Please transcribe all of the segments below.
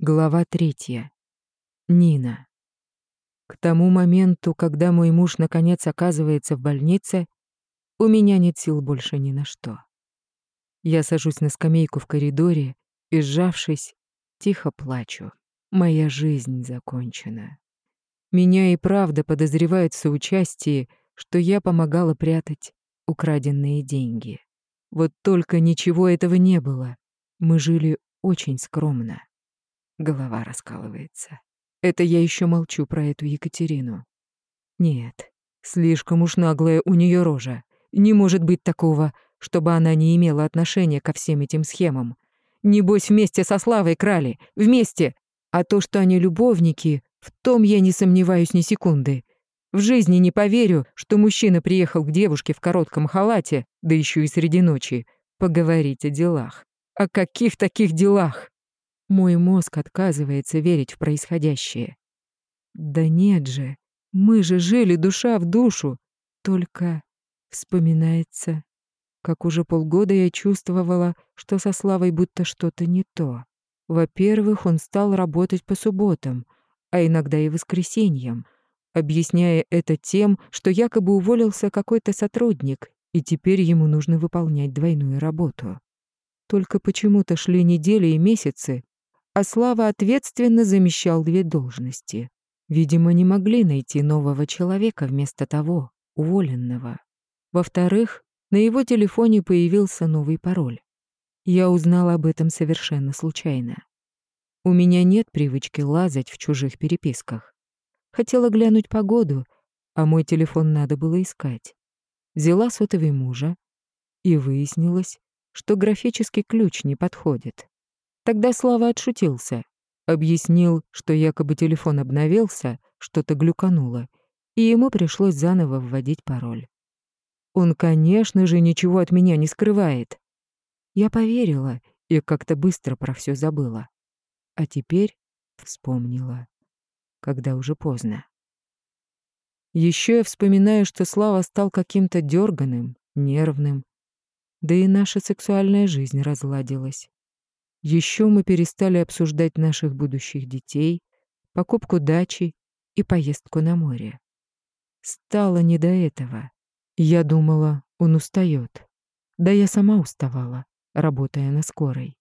Глава третья. Нина. К тому моменту, когда мой муж наконец оказывается в больнице, у меня нет сил больше ни на что. Я сажусь на скамейку в коридоре и, сжавшись, тихо плачу. Моя жизнь закончена. Меня и правда подозревают в соучастии, что я помогала прятать украденные деньги. Вот только ничего этого не было. Мы жили очень скромно. Голова раскалывается. Это я еще молчу про эту Екатерину. Нет, слишком уж наглая у нее рожа. Не может быть такого, чтобы она не имела отношения ко всем этим схемам. Небось, вместе со Славой крали. Вместе. А то, что они любовники, в том я не сомневаюсь ни секунды. В жизни не поверю, что мужчина приехал к девушке в коротком халате, да еще и среди ночи, поговорить о делах. О каких таких делах? Мой мозг отказывается верить в происходящее. Да нет же, мы же жили душа в душу. Только вспоминается, как уже полгода я чувствовала, что со Славой будто что-то не то. Во-первых, он стал работать по субботам, а иногда и воскресеньям, объясняя это тем, что якобы уволился какой-то сотрудник, и теперь ему нужно выполнять двойную работу. Только почему-то шли недели и месяцы, а Слава ответственно замещал две должности. Видимо, не могли найти нового человека вместо того, уволенного. Во-вторых, на его телефоне появился новый пароль. Я узнала об этом совершенно случайно. У меня нет привычки лазать в чужих переписках. Хотела глянуть погоду, а мой телефон надо было искать. Взяла сотовый мужа, и выяснилось, что графический ключ не подходит. Тогда Слава отшутился. Объяснил, что якобы телефон обновился, что-то глюкануло, и ему пришлось заново вводить пароль. Он, конечно же, ничего от меня не скрывает. Я поверила и как-то быстро про все забыла. А теперь вспомнила, когда уже поздно. Еще я вспоминаю, что Слава стал каким-то дерганым, нервным, да и наша сексуальная жизнь разладилась. Еще мы перестали обсуждать наших будущих детей, покупку дачи и поездку на море. Стало не до этого. Я думала, он устает. Да я сама уставала, работая на скорой.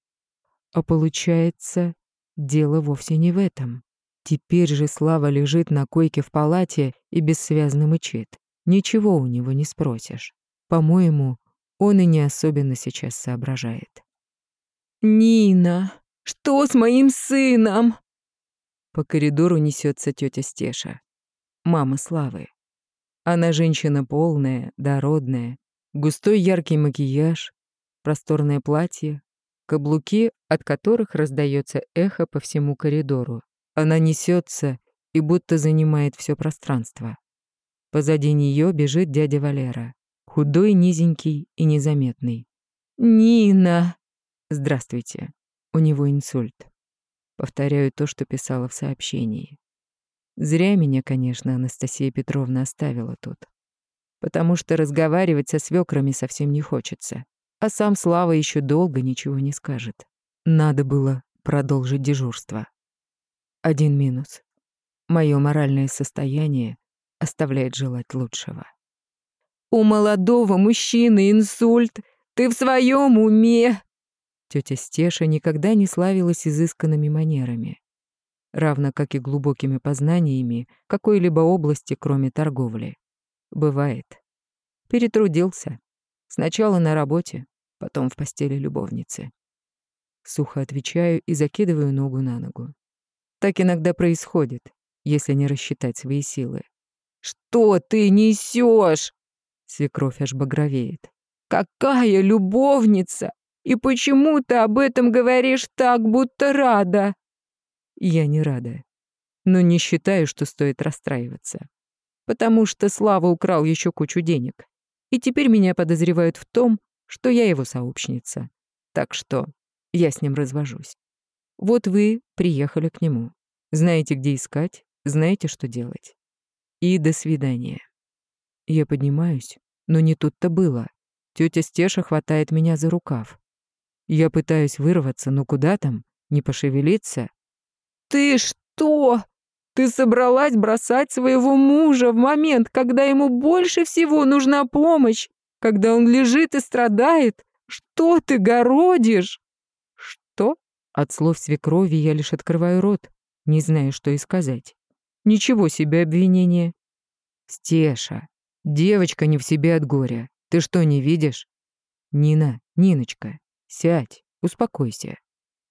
А получается, дело вовсе не в этом. Теперь же Слава лежит на койке в палате и бессвязно мычит. Ничего у него не спросишь. По-моему, он и не особенно сейчас соображает. «Нина, что с моим сыном?» По коридору несется тетя Стеша, мама Славы. Она женщина полная, дородная, густой яркий макияж, просторное платье, каблуки, от которых раздается эхо по всему коридору. Она несется и будто занимает все пространство. Позади нее бежит дядя Валера, худой, низенький и незаметный. «Нина!» Здравствуйте. У него инсульт. Повторяю то, что писала в сообщении. Зря меня, конечно, Анастасия Петровна оставила тут. Потому что разговаривать со свекрами совсем не хочется. А сам Слава еще долго ничего не скажет. Надо было продолжить дежурство. Один минус. Мое моральное состояние оставляет желать лучшего. «У молодого мужчины инсульт! Ты в своем уме?» Тетя Стеша никогда не славилась изысканными манерами, равно как и глубокими познаниями какой-либо области, кроме торговли. Бывает. Перетрудился. Сначала на работе, потом в постели любовницы. Сухо отвечаю и закидываю ногу на ногу. Так иногда происходит, если не рассчитать свои силы. «Что ты несешь? Свекровь аж багровеет. «Какая любовница? И почему ты об этом говоришь так, будто рада?» Я не рада, но не считаю, что стоит расстраиваться. Потому что Слава украл еще кучу денег. И теперь меня подозревают в том, что я его сообщница. Так что я с ним развожусь. Вот вы приехали к нему. Знаете, где искать, знаете, что делать. И до свидания. Я поднимаюсь, но не тут-то было. Тетя Стеша хватает меня за рукав. Я пытаюсь вырваться, но куда там? Не пошевелиться? ты что? Ты собралась бросать своего мужа в момент, когда ему больше всего нужна помощь, когда он лежит и страдает? Что ты городишь? Что? От слов свекрови я лишь открываю рот, не знаю, что и сказать. Ничего себе обвинение. Стеша, девочка не в себе от горя. Ты что, не видишь? Нина, Ниночка, сядь, успокойся.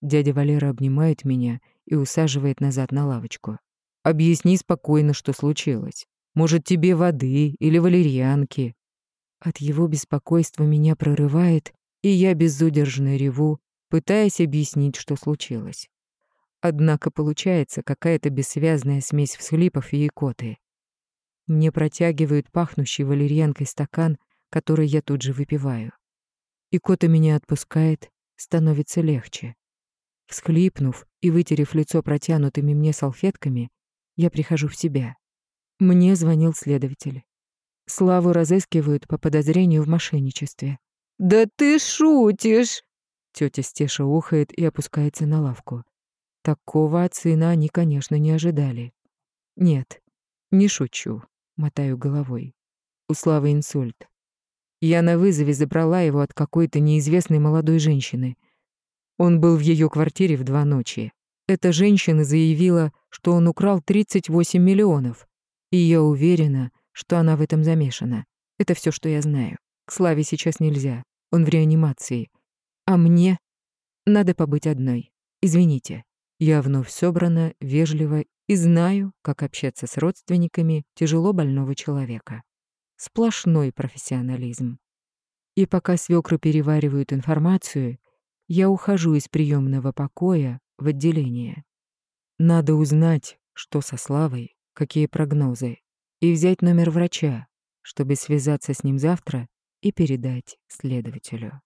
Дядя Валера обнимает меня и усаживает назад на лавочку. Объясни спокойно, что случилось. Может, тебе воды или валерьянки?» От его беспокойства меня прорывает, и я безудержно реву, пытаясь объяснить, что случилось. Однако получается какая-то бессвязная смесь всхлипов и икоты. Мне протягивают пахнущий валерьянкой стакан, который я тут же выпиваю. Икота меня отпускает, становится легче. Всхлипнув и вытерев лицо протянутыми мне салфетками, я прихожу в себя. Мне звонил следователь. Славу разыскивают по подозрению в мошенничестве. «Да ты шутишь!» Тетя Стеша ухает и опускается на лавку. Такого от сына они, конечно, не ожидали. «Нет, не шучу», — мотаю головой. У Славы инсульт. Я на вызове забрала его от какой-то неизвестной молодой женщины. Он был в ее квартире в два ночи. Эта женщина заявила, что он украл 38 миллионов. И я уверена, что она в этом замешана. Это все, что я знаю. К Славе сейчас нельзя. Он в реанимации. А мне надо побыть одной. Извините. Я вновь собрана, вежлива и знаю, как общаться с родственниками тяжело больного человека. Сплошной профессионализм. И пока свекры переваривают информацию, я ухожу из приемного покоя в отделение. Надо узнать, что со Славой, какие прогнозы, и взять номер врача, чтобы связаться с ним завтра и передать следователю.